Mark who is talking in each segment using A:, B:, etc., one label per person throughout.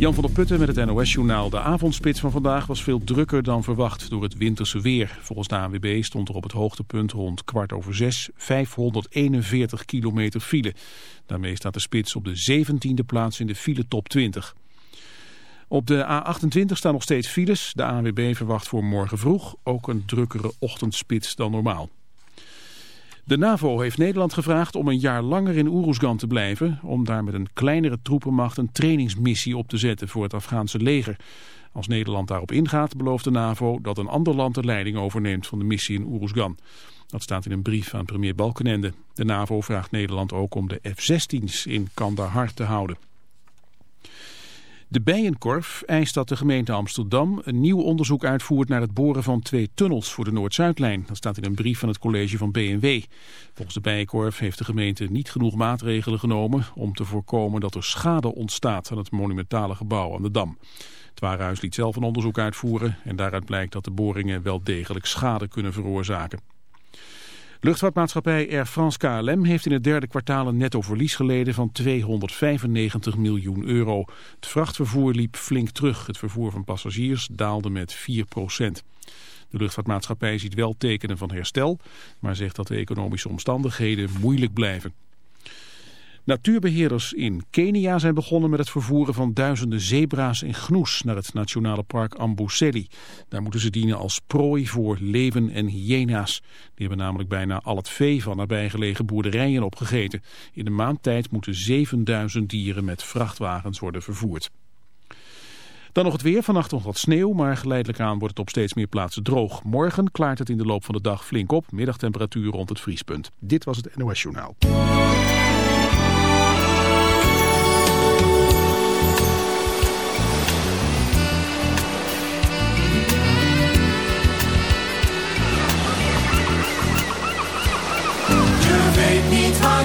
A: Jan van der Putten met het NOS-journaal. De avondspits van vandaag was veel drukker dan verwacht door het winterse weer. Volgens de ANWB stond er op het hoogtepunt rond kwart over zes 541 kilometer file. Daarmee staat de spits op de 17e plaats in de file top 20. Op de A28 staan nog steeds files. De ANWB verwacht voor morgen vroeg ook een drukkere ochtendspits dan normaal. De NAVO heeft Nederland gevraagd om een jaar langer in Oeroesgan te blijven... om daar met een kleinere troepenmacht een trainingsmissie op te zetten voor het Afghaanse leger. Als Nederland daarop ingaat, belooft de NAVO dat een ander land de leiding overneemt van de missie in Oeroesgan. Dat staat in een brief aan premier Balkenende. De NAVO vraagt Nederland ook om de F-16's in Kandahar te houden. De Bijenkorf eist dat de gemeente Amsterdam een nieuw onderzoek uitvoert naar het boren van twee tunnels voor de Noord-Zuidlijn. Dat staat in een brief van het college van BNW. Volgens de Bijenkorf heeft de gemeente niet genoeg maatregelen genomen om te voorkomen dat er schade ontstaat aan het monumentale gebouw aan de Dam. Het Warenhuis liet zelf een onderzoek uitvoeren en daaruit blijkt dat de boringen wel degelijk schade kunnen veroorzaken. Luchtvaartmaatschappij Air France KLM heeft in het derde kwartaal een netto verlies geleden van 295 miljoen euro. Het vrachtvervoer liep flink terug. Het vervoer van passagiers daalde met 4 procent. De luchtvaartmaatschappij ziet wel tekenen van herstel, maar zegt dat de economische omstandigheden moeilijk blijven. Natuurbeheerders in Kenia zijn begonnen met het vervoeren van duizenden zebra's en gnoes naar het nationale park Amboseli. Daar moeten ze dienen als prooi voor leeuwen en hyena's. Die hebben namelijk bijna al het vee van nabijgelegen boerderijen opgegeten. In een maand tijd moeten 7000 dieren met vrachtwagens worden vervoerd. Dan nog het weer. Vannacht nog wat sneeuw, maar geleidelijk aan wordt het op steeds meer plaatsen droog. Morgen klaart het in de loop van de dag flink op. Middagtemperatuur rond het vriespunt. Dit was het NOS Journaal.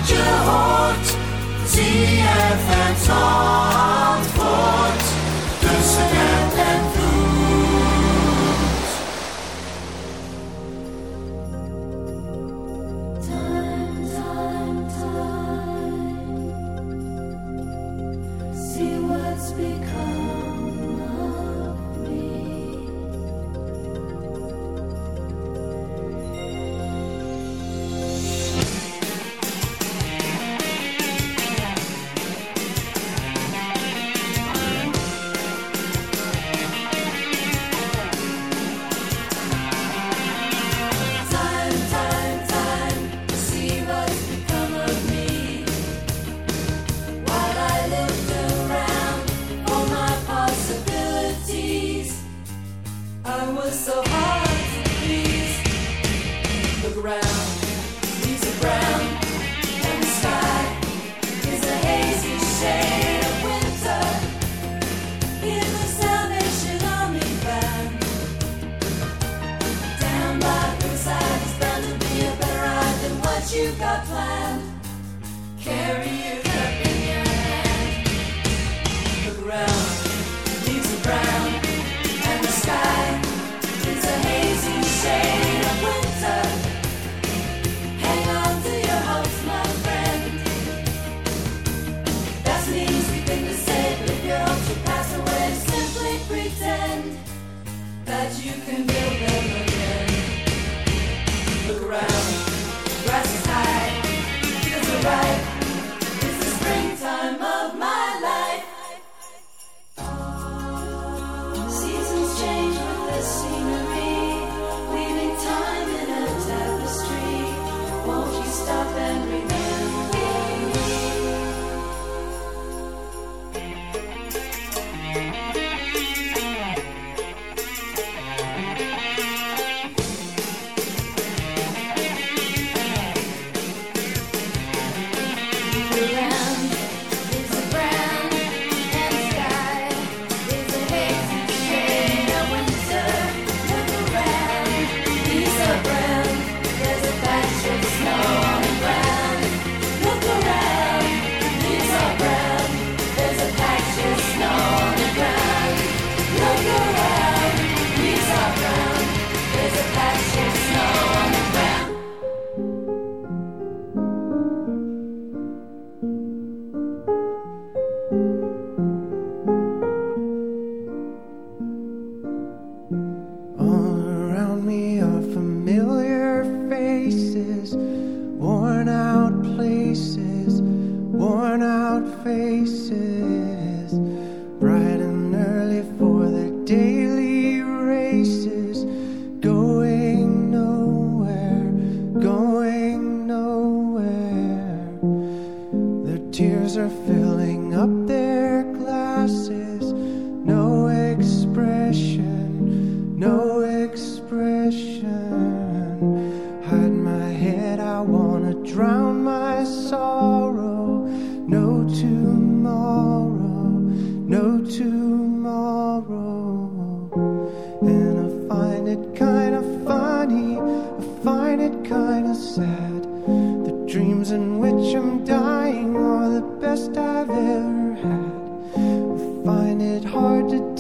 B: Je hoort. ZFM Zandvoort.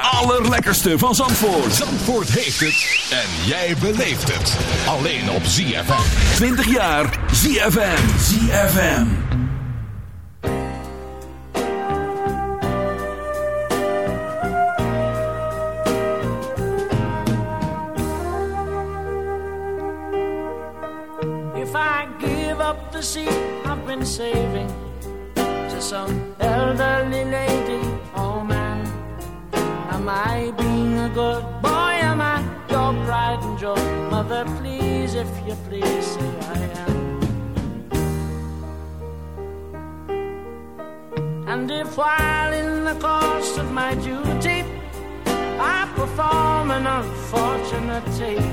C: allerlekkerste van Zandvoort.
D: Zandvoort heeft het en jij beleeft het. Alleen op ZFM.
C: 20 jaar ZFM. ZFM.
E: If I give up the seat I've been saving to some elderly lady, am I being a good boy? Am I your pride and joy? Mother, please, if you please, say I am. And if while in the course of my duty I perform an unfortunate take,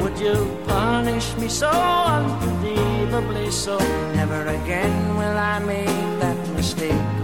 E: would you punish me so unbelievably so? Never again will I make that mistake.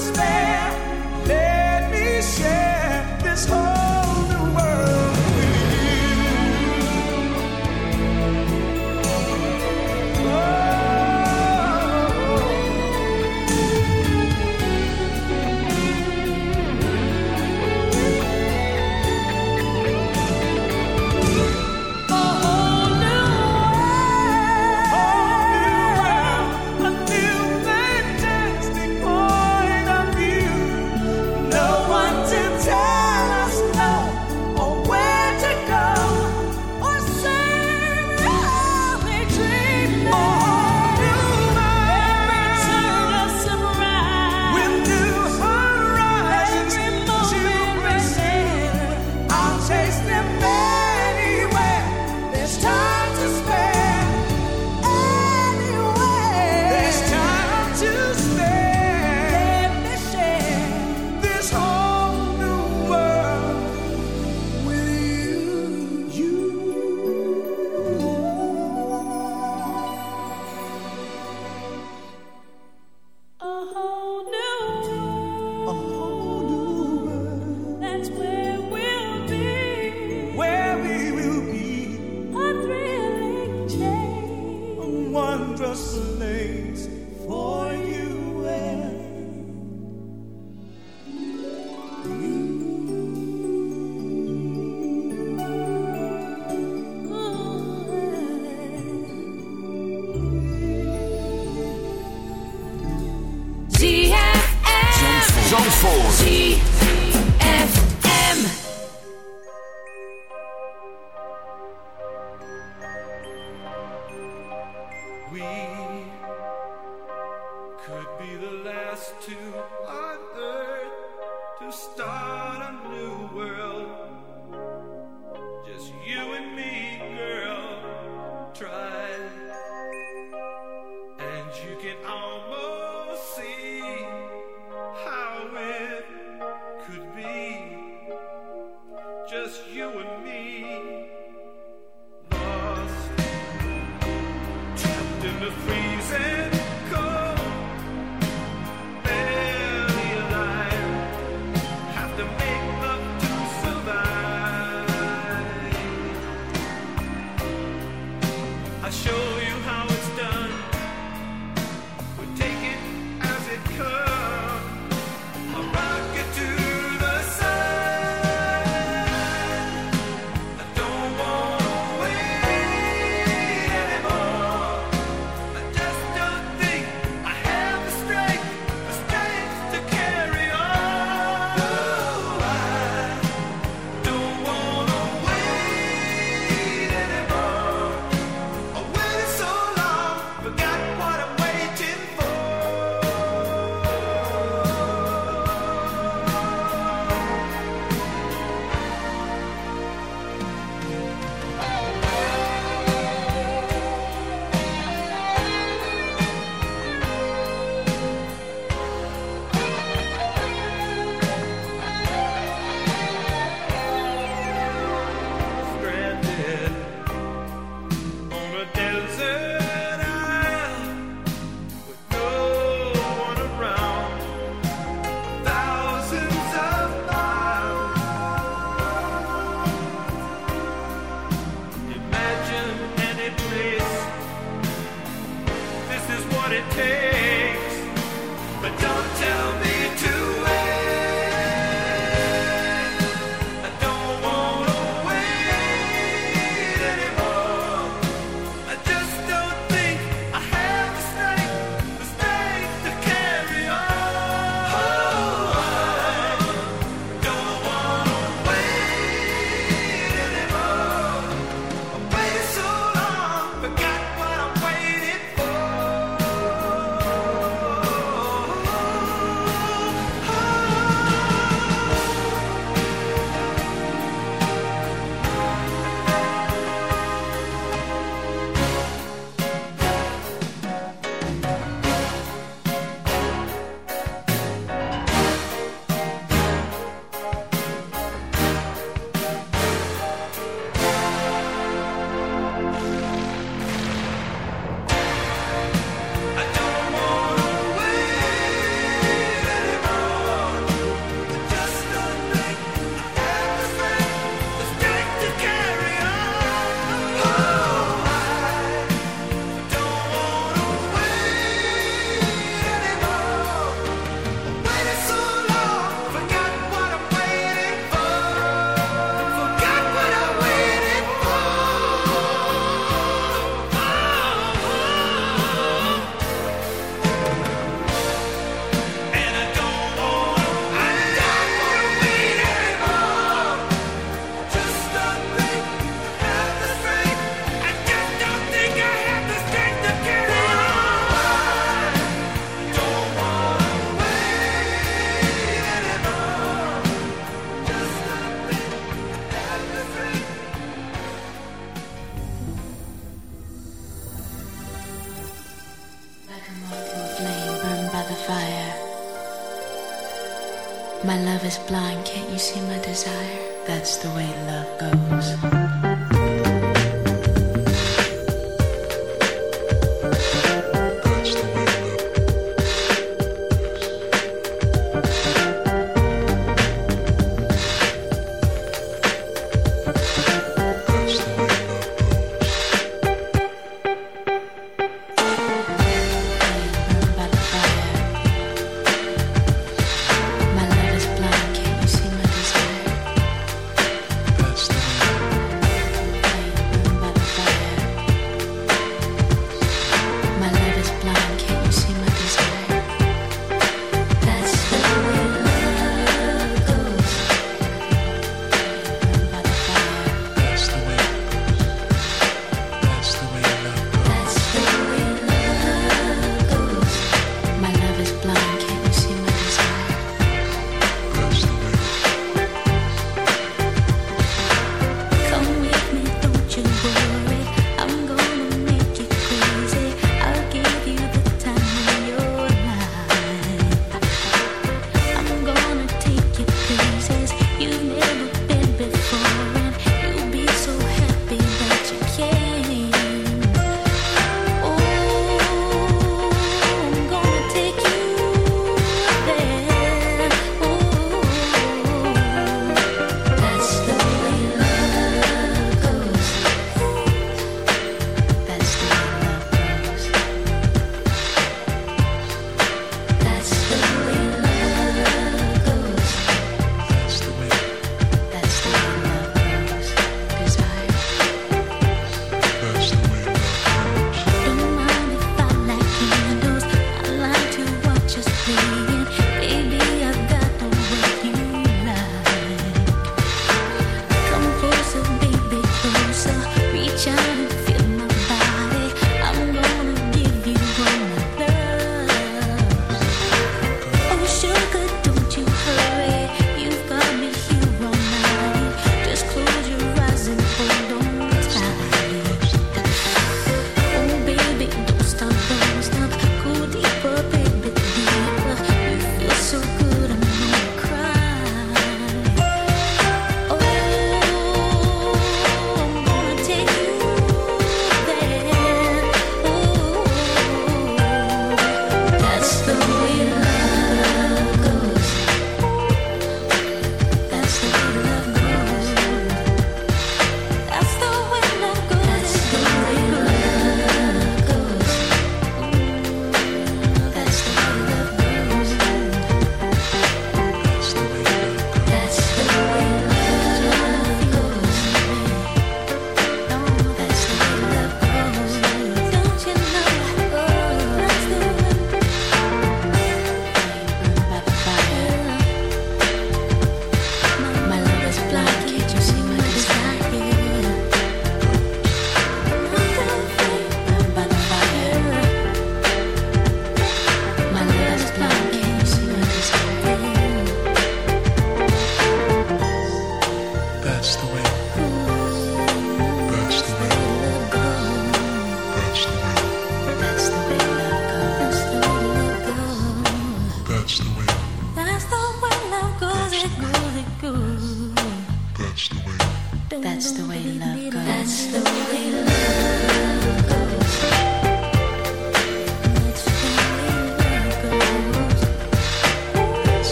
F: Time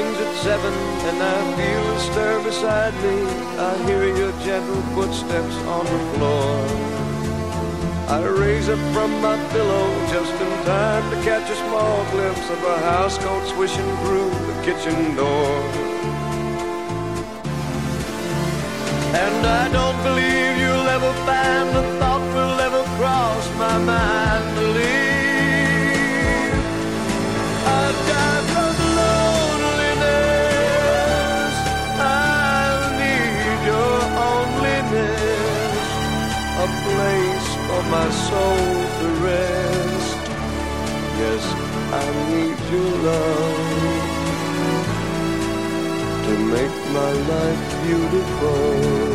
G: rings at seven, and I feel a stir beside me. I hear your gentle footsteps on the floor. I raise up from my pillow just in time to catch a small glimpse of a housecoat swishing through the kitchen door. And I don't believe your love to make my life beautiful.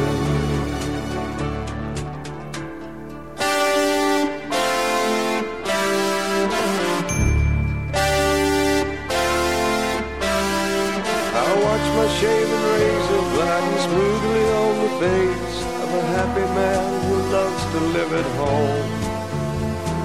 G: I watch my shaven razor gliding smoothly on the face of a happy man who loves to live at home.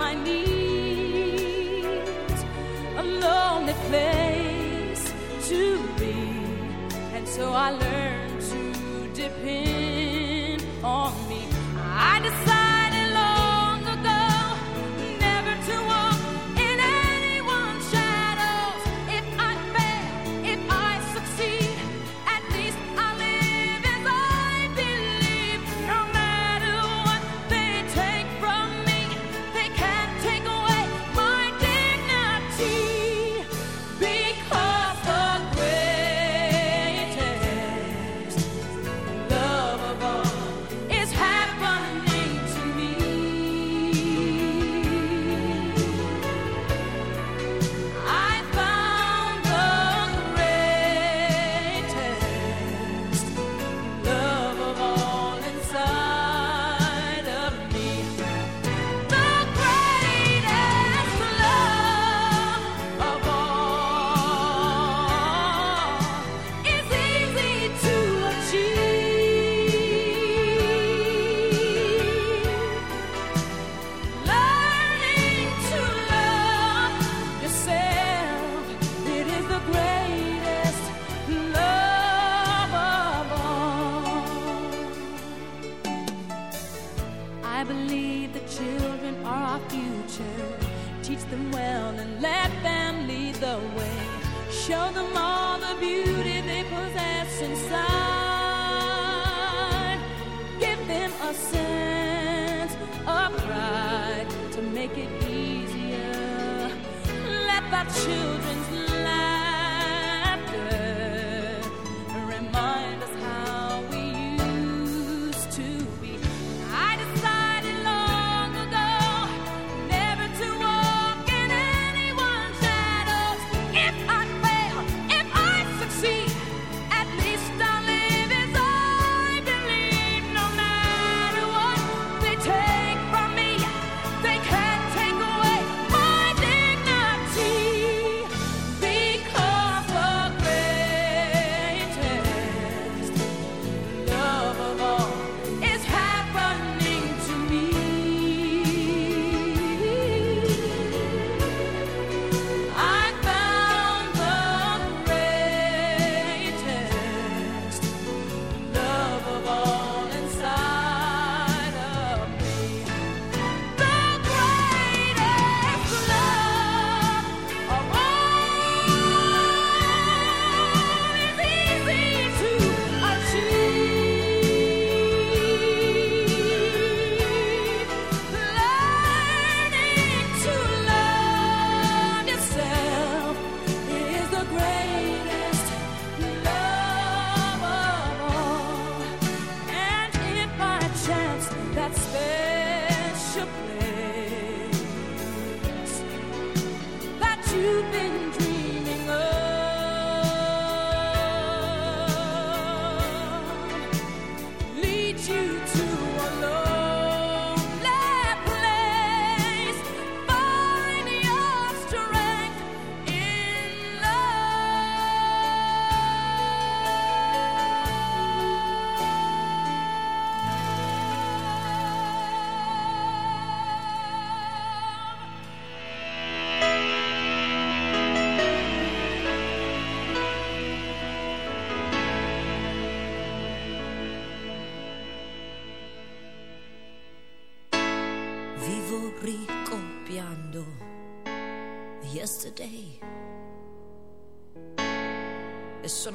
H: My needs. A lonely place to be. And so I learned to depend on me. I decided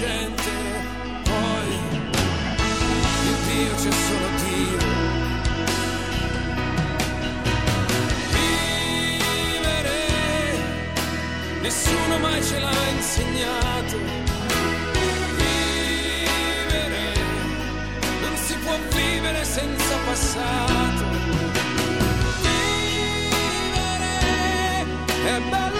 I: gente, poi il Dio c'è solo Dio. Vivere, nessuno mai ce l'ha insegnato. Vivere, non si può vivere senza passato. Vivere
J: hard to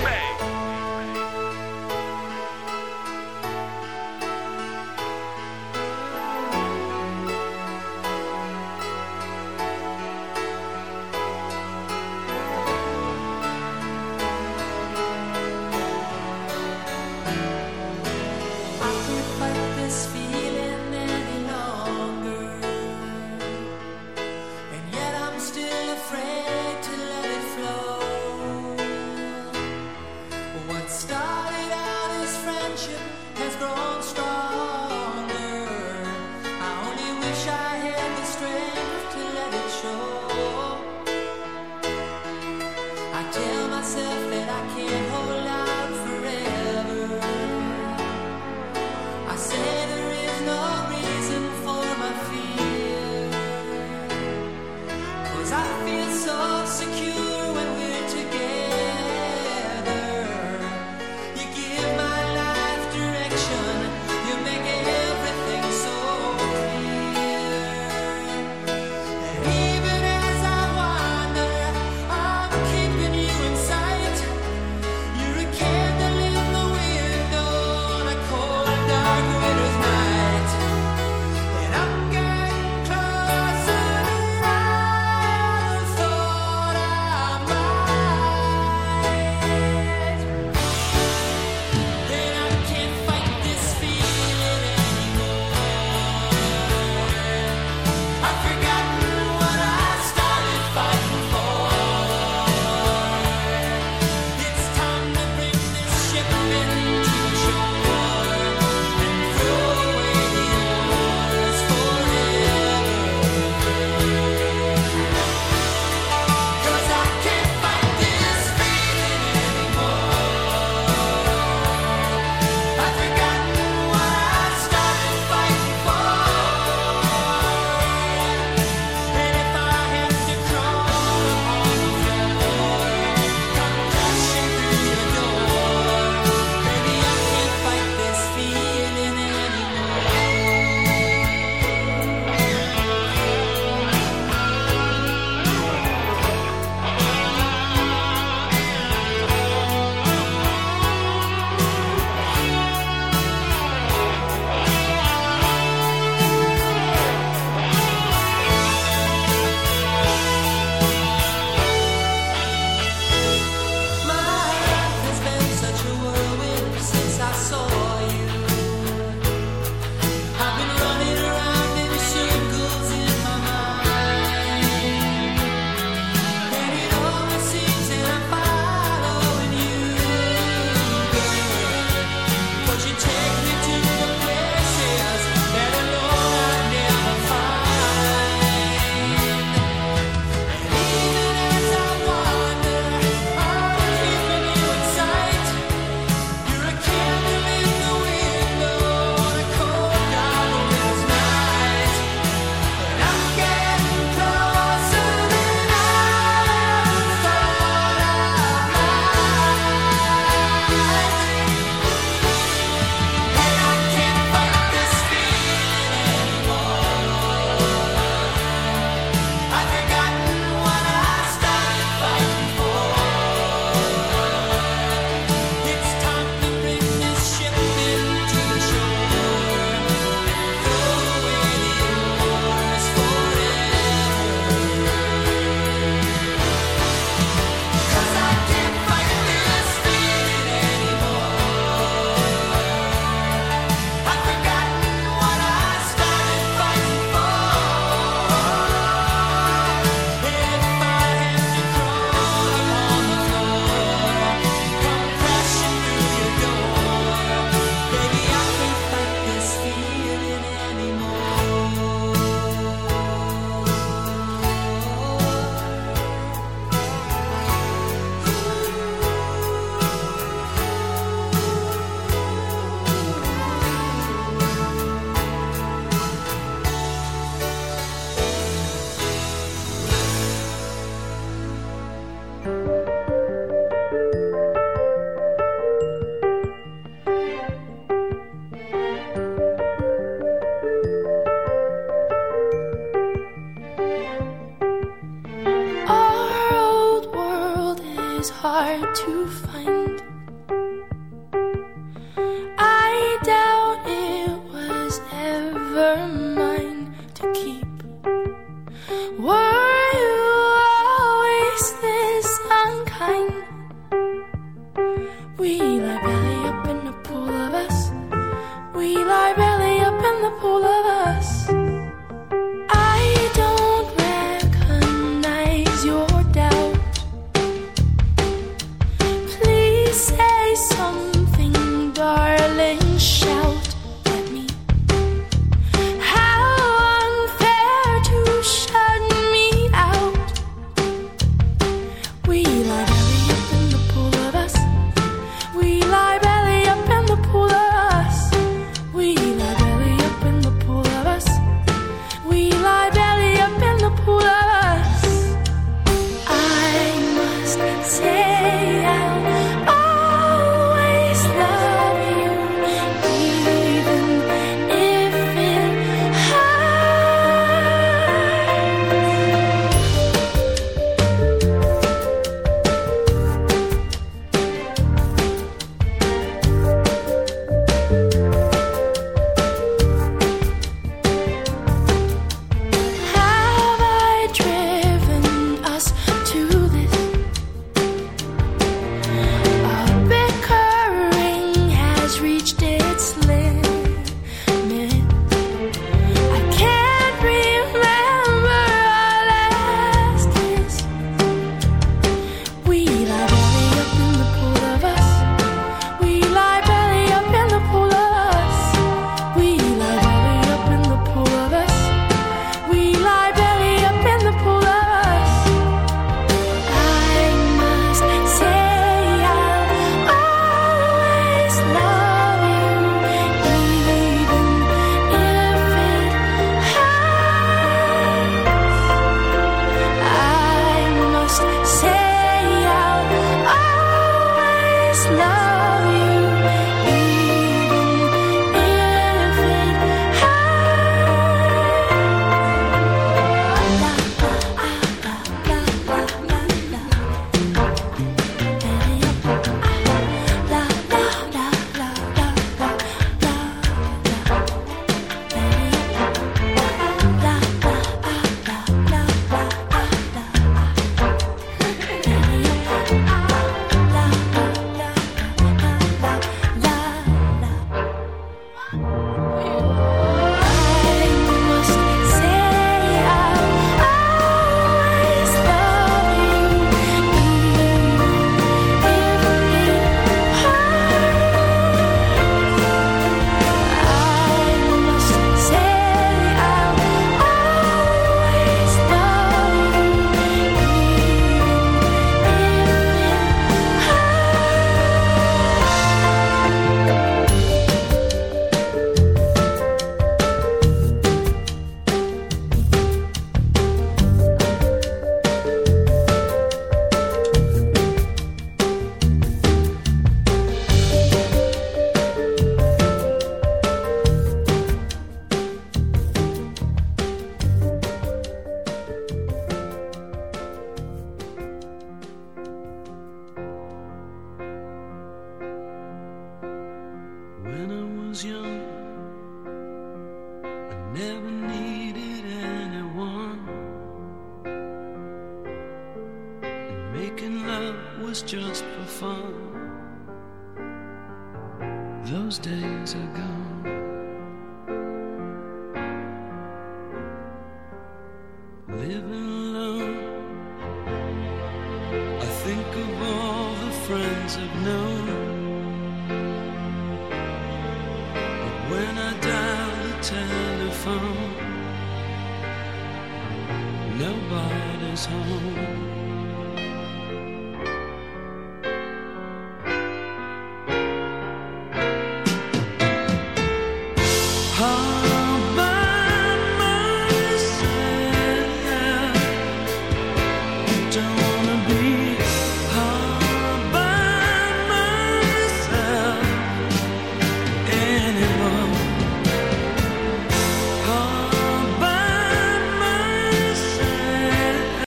K: Find. I